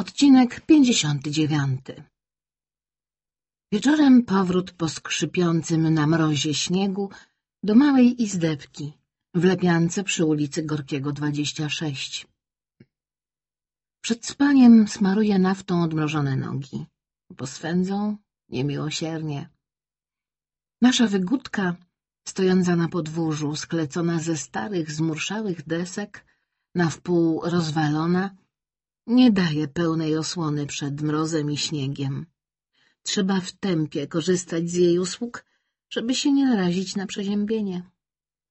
Odcinek 59 Wieczorem powrót po skrzypiącym na mrozie śniegu do małej izdebki w Lepiance przy ulicy Gorkiego 26. Przed spaniem smaruję naftą odmrożone nogi. Poswędzą niemiłosiernie. Nasza wygódka, stojąca na podwórzu, sklecona ze starych, zmurszałych desek, na wpół rozwalona, nie daje pełnej osłony przed mrozem i śniegiem. Trzeba w tempie korzystać z jej usług, żeby się nie narazić na przeziębienie.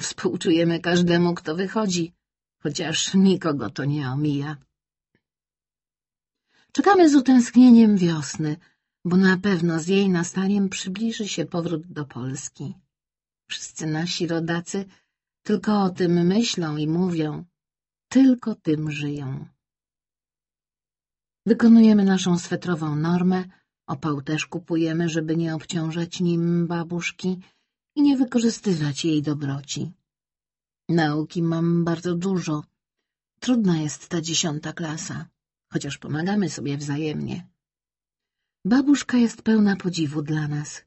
Współczujemy każdemu, kto wychodzi, chociaż nikogo to nie omija. Czekamy z utęsknieniem wiosny, bo na pewno z jej nastaniem przybliży się powrót do Polski. Wszyscy nasi rodacy tylko o tym myślą i mówią, tylko tym żyją. Wykonujemy naszą swetrową normę, opał też kupujemy, żeby nie obciążać nim babuszki i nie wykorzystywać jej dobroci. Nauki mam bardzo dużo. Trudna jest ta dziesiąta klasa, chociaż pomagamy sobie wzajemnie. Babuszka jest pełna podziwu dla nas,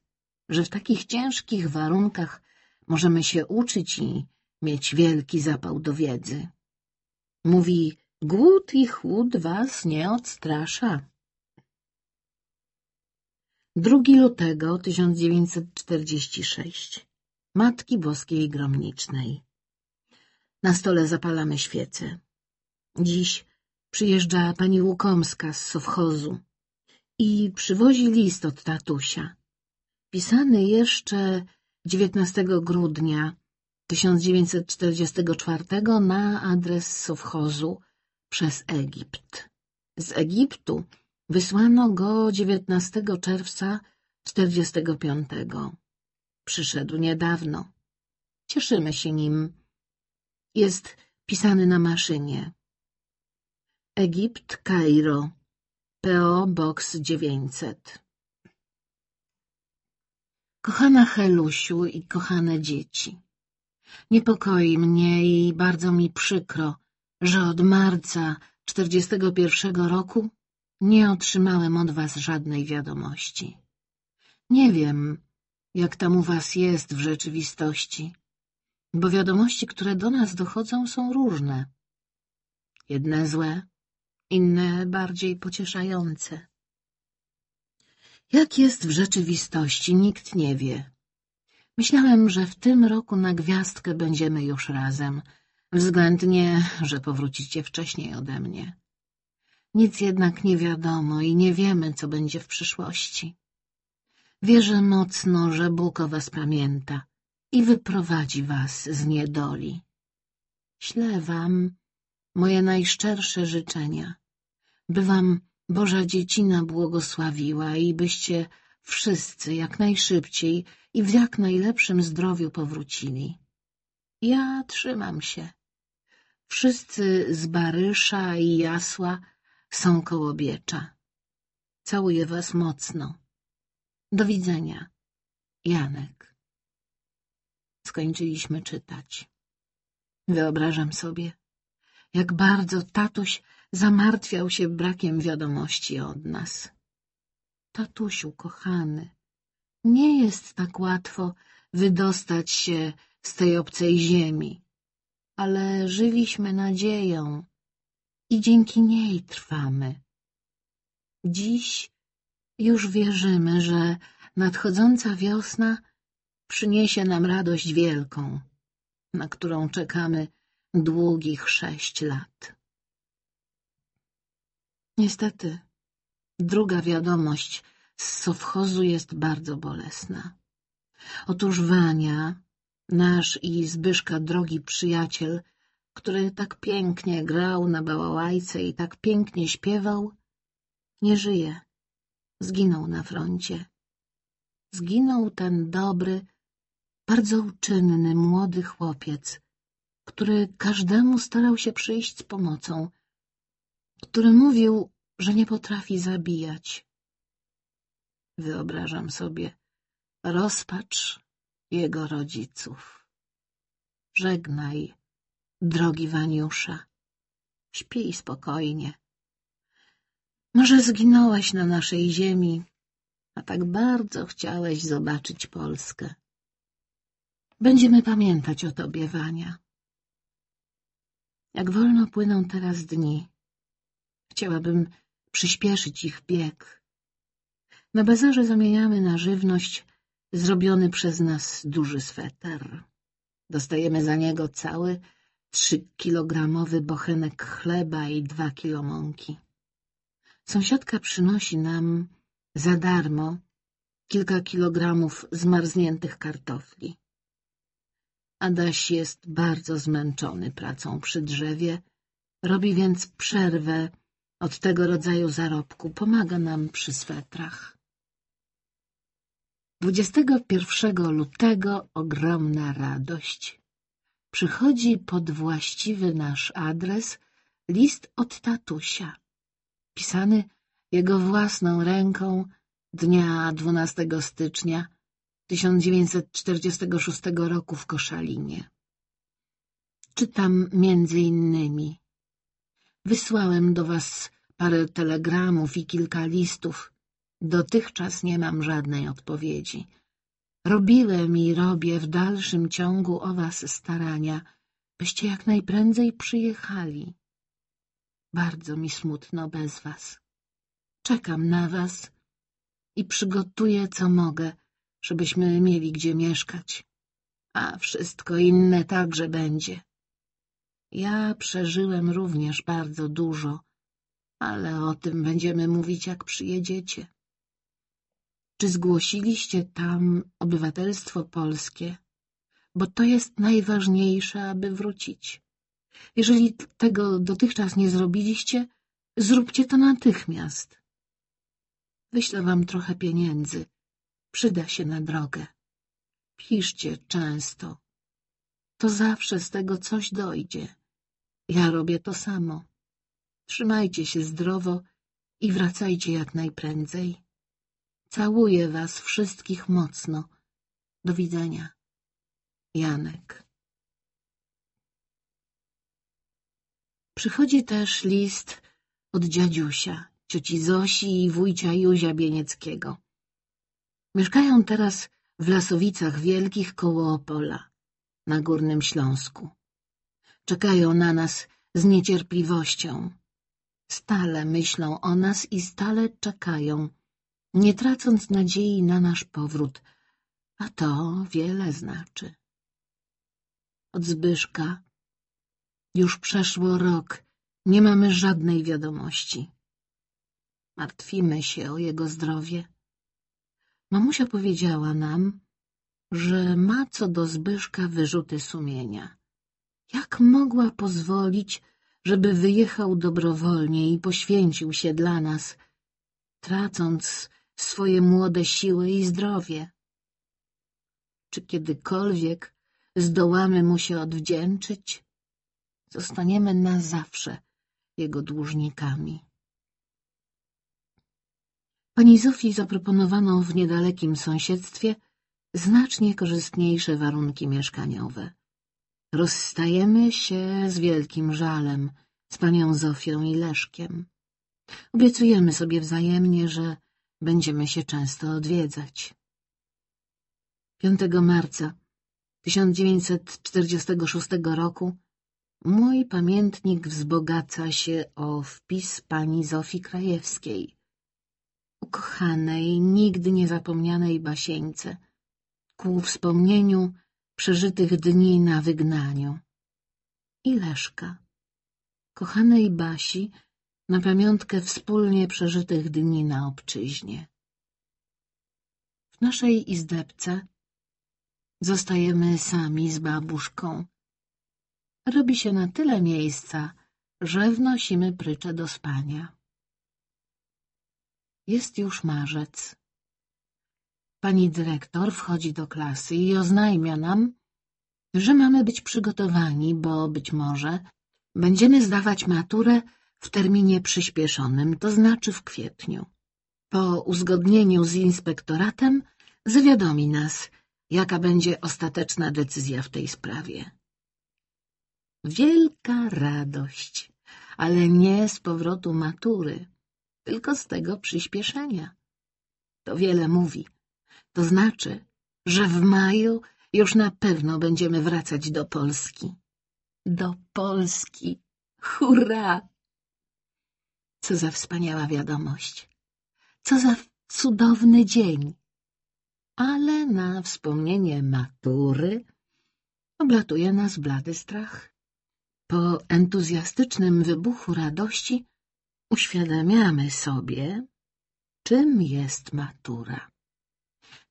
że w takich ciężkich warunkach możemy się uczyć i mieć wielki zapał do wiedzy. Mówi, głód i chłód was nie odstrasza. 2 lutego 1946 Matki Boskiej Gromnicznej Na stole zapalamy świece. Dziś przyjeżdża pani Łukomska z sowchozu i przywozi list od tatusia. Pisany jeszcze 19 grudnia 1944 na adres sowchozu przez Egipt. Z Egiptu wysłano go 19 czerwca 45. Przyszedł niedawno. Cieszymy się nim. Jest pisany na maszynie. Egipt, Kairo, PO Box 900. Kochana Helusiu i kochane dzieci. Niepokoi mnie i bardzo mi przykro, że od marca 41 roku nie otrzymałem od was żadnej wiadomości. Nie wiem, jak tam u was jest w rzeczywistości, bo wiadomości, które do nas dochodzą, są różne. Jedne złe, inne bardziej pocieszające. Jak jest w rzeczywistości, nikt nie wie. Myślałem, że w tym roku na gwiazdkę będziemy już razem, względnie, że powrócicie wcześniej ode mnie. Nic jednak nie wiadomo i nie wiemy, co będzie w przyszłości. Wierzę mocno, że Bóg o was pamięta i wyprowadzi was z niedoli. Ślę wam moje najszczersze życzenia, by wam Boża Dziecina błogosławiła i byście wszyscy jak najszybciej i w jak najlepszym zdrowiu powrócili. Ja trzymam się. Wszyscy z Barysza i Jasła są koło Biecza. Całuję was mocno. Do widzenia. Janek. Skończyliśmy czytać. Wyobrażam sobie, jak bardzo tatuś zamartwiał się brakiem wiadomości od nas. Tatusiu, kochany, nie jest tak łatwo wydostać się z tej obcej ziemi, ale żyliśmy nadzieją i dzięki niej trwamy. Dziś już wierzymy, że nadchodząca wiosna przyniesie nam radość wielką, na którą czekamy długich sześć lat. Niestety, druga wiadomość z sowchozu jest bardzo bolesna. Otóż Wania, nasz i Zbyszka drogi przyjaciel, który tak pięknie grał na bałałajce i tak pięknie śpiewał, nie żyje. Zginął na froncie. Zginął ten dobry, bardzo uczynny, młody chłopiec, który każdemu starał się przyjść z pomocą, który mówił, że nie potrafi zabijać. Wyobrażam sobie rozpacz jego rodziców. Żegnaj, drogi Waniusza, śpij spokojnie. Może zginąłeś na naszej ziemi, a tak bardzo chciałeś zobaczyć Polskę. Będziemy pamiętać o tobie, Wania. Jak wolno płyną teraz dni. Chciałabym przyspieszyć ich bieg. Na bazarze zamieniamy na żywność zrobiony przez nas duży sweter. Dostajemy za niego cały trzykilogramowy bochenek chleba i dwa kilo mąki. Sąsiadka przynosi nam za darmo kilka kilogramów zmarzniętych kartofli. Adaś jest bardzo zmęczony pracą przy drzewie, robi więc przerwę od tego rodzaju zarobku, pomaga nam przy swetrach. 21 lutego ogromna radość. Przychodzi pod właściwy nasz adres list od tatusia, pisany jego własną ręką dnia 12 stycznia 1946 roku w Koszalinie. Czytam między innymi. Wysłałem do was parę telegramów i kilka listów. Dotychczas nie mam żadnej odpowiedzi. Robiłem i robię w dalszym ciągu o was starania, byście jak najprędzej przyjechali. Bardzo mi smutno bez was. Czekam na was i przygotuję, co mogę, żebyśmy mieli gdzie mieszkać. A wszystko inne także będzie. Ja przeżyłem również bardzo dużo, ale o tym będziemy mówić, jak przyjedziecie. Czy zgłosiliście tam obywatelstwo polskie? Bo to jest najważniejsze, aby wrócić. Jeżeli tego dotychczas nie zrobiliście, zróbcie to natychmiast. Wyślę wam trochę pieniędzy. Przyda się na drogę. Piszcie często. To zawsze z tego coś dojdzie. Ja robię to samo. Trzymajcie się zdrowo i wracajcie jak najprędzej. Całuję was wszystkich mocno. Do widzenia. Janek. Przychodzi też list od dziadziusia, cioci Zosi i wujcia Józia Bienieckiego. Mieszkają teraz w Lasowicach Wielkich koło Opola, na Górnym Śląsku. Czekają na nas z niecierpliwością. Stale myślą o nas i stale czekają, nie tracąc nadziei na nasz powrót, a to wiele znaczy. Od Zbyszka już przeszło rok, nie mamy żadnej wiadomości. Martwimy się o jego zdrowie. Mamusia powiedziała nam, że ma co do Zbyszka wyrzuty sumienia. Jak mogła pozwolić, żeby wyjechał dobrowolnie i poświęcił się dla nas, tracąc swoje młode siły i zdrowie? Czy kiedykolwiek zdołamy mu się odwdzięczyć? Zostaniemy na zawsze jego dłużnikami. Pani Zofii zaproponowano w niedalekim sąsiedztwie znacznie korzystniejsze warunki mieszkaniowe. Rozstajemy się z wielkim żalem z panią Zofią i Leszkiem. Obiecujemy sobie wzajemnie, że będziemy się często odwiedzać. 5 marca 1946 roku mój pamiętnik wzbogaca się o wpis pani Zofii Krajewskiej, ukochanej, nigdy niezapomnianej basieńce, ku wspomnieniu przeżytych dni na wygnaniu. I Leszka, kochanej Basi, na pamiątkę wspólnie przeżytych dni na obczyźnie. W naszej izdebce zostajemy sami z babuszką. Robi się na tyle miejsca, że wnosimy prycze do spania. Jest już marzec. Pani dyrektor wchodzi do klasy i oznajmia nam, że mamy być przygotowani, bo być może będziemy zdawać maturę w terminie przyspieszonym, to znaczy w kwietniu. Po uzgodnieniu z inspektoratem zawiadomi nas, jaka będzie ostateczna decyzja w tej sprawie. Wielka radość, ale nie z powodu matury, tylko z tego przyspieszenia. To wiele mówi. To znaczy, że w maju już na pewno będziemy wracać do Polski. Do Polski! Hurra! Co za wspaniała wiadomość! Co za cudowny dzień! Ale na wspomnienie matury oblatuje nas blady strach. Po entuzjastycznym wybuchu radości uświadamiamy sobie, czym jest matura.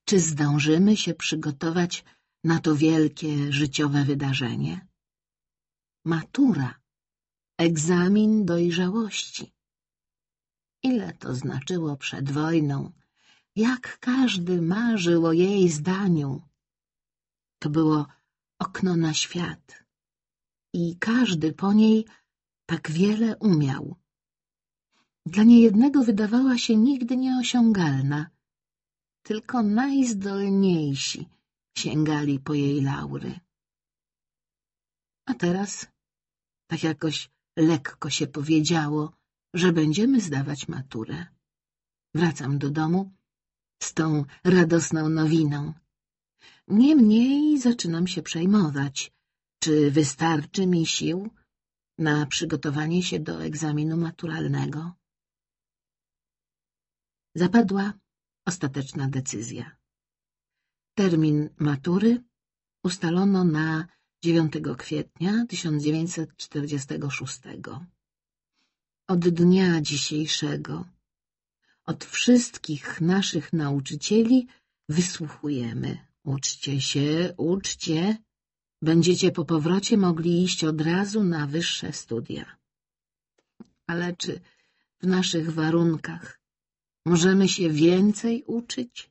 Czy zdążymy się przygotować na to wielkie życiowe wydarzenie? Matura. Egzamin dojrzałości. Ile to znaczyło przed wojną? Jak każdy marzył o jej zdaniu? To było okno na świat. I każdy po niej tak wiele umiał. Dla niejednego wydawała się nigdy nieosiągalna. Tylko najzdolniejsi sięgali po jej laury. A teraz tak jakoś lekko się powiedziało, że będziemy zdawać maturę. Wracam do domu z tą radosną nowiną. Niemniej zaczynam się przejmować, czy wystarczy mi sił na przygotowanie się do egzaminu maturalnego. Zapadła ostateczna decyzja. Termin matury ustalono na 9 kwietnia 1946. Od dnia dzisiejszego, od wszystkich naszych nauczycieli wysłuchujemy. Uczcie się, uczcie. Będziecie po powrocie mogli iść od razu na wyższe studia. Ale czy w naszych warunkach możemy się więcej uczyć?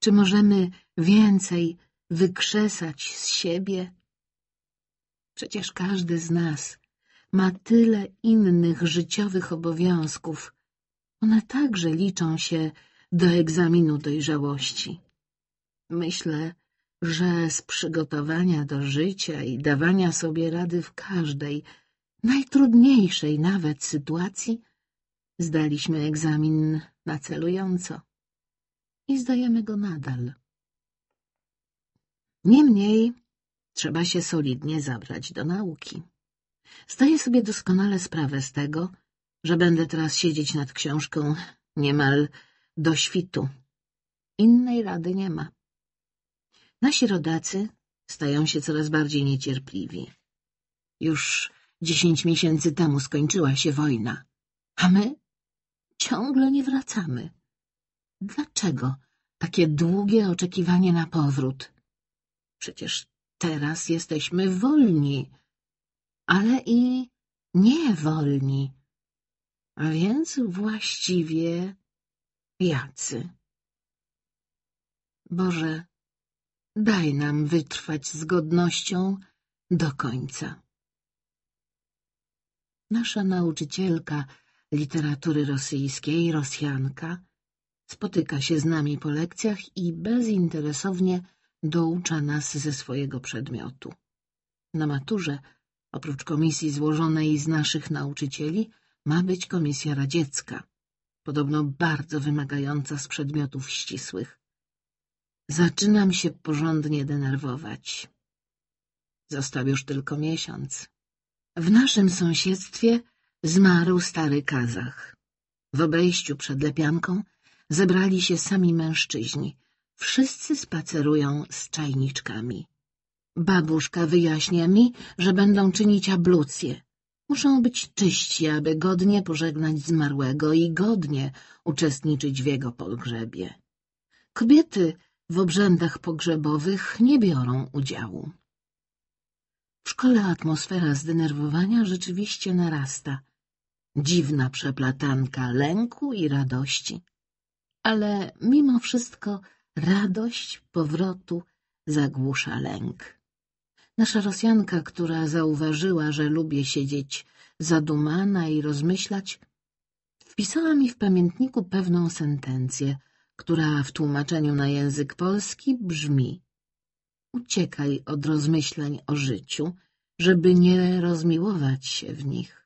Czy możemy więcej wykrzesać z siebie? Przecież każdy z nas ma tyle innych życiowych obowiązków. One także liczą się do egzaminu dojrzałości. Myślę, że z przygotowania do życia i dawania sobie rady w każdej, najtrudniejszej nawet sytuacji, zdaliśmy egzamin na celująco i zdajemy go nadal. Niemniej trzeba się solidnie zabrać do nauki. Zdaję sobie doskonale sprawę z tego, że będę teraz siedzieć nad książką niemal do świtu. Innej rady nie ma. Nasi rodacy stają się coraz bardziej niecierpliwi. Już dziesięć miesięcy temu skończyła się wojna, a my ciągle nie wracamy. Dlaczego takie długie oczekiwanie na powrót? Przecież teraz jesteśmy wolni, ale i niewolni. A więc właściwie jacy? Boże, daj nam wytrwać z godnością do końca. Nasza nauczycielka literatury rosyjskiej, Rosjanka, spotyka się z nami po lekcjach i bezinteresownie doucza nas ze swojego przedmiotu. Na maturze, oprócz komisji złożonej z naszych nauczycieli, ma być komisja radziecka, podobno bardzo wymagająca z przedmiotów ścisłych. Zaczynam się porządnie denerwować. Został już tylko miesiąc. W naszym sąsiedztwie zmarł stary Kazach. W obejściu przed lepianką zebrali się sami mężczyźni. Wszyscy spacerują z czajniczkami. Babuszka wyjaśnia mi, że będą czynić ablucję. Muszą być czyści, aby godnie pożegnać zmarłego i godnie uczestniczyć w jego pogrzebie. Kobiety w obrzędach pogrzebowych nie biorą udziału. W szkole atmosfera zdenerwowania rzeczywiście narasta. Dziwna przeplatanka lęku i radości. Ale mimo wszystko radość powrotu zagłusza lęk. Nasza Rosjanka, która zauważyła, że lubię siedzieć zadumana i rozmyślać, wpisała mi w pamiętniku pewną sentencję, która w tłumaczeniu na język polski brzmi Uciekaj od rozmyśleń o życiu, żeby nie rozmiłować się w nich.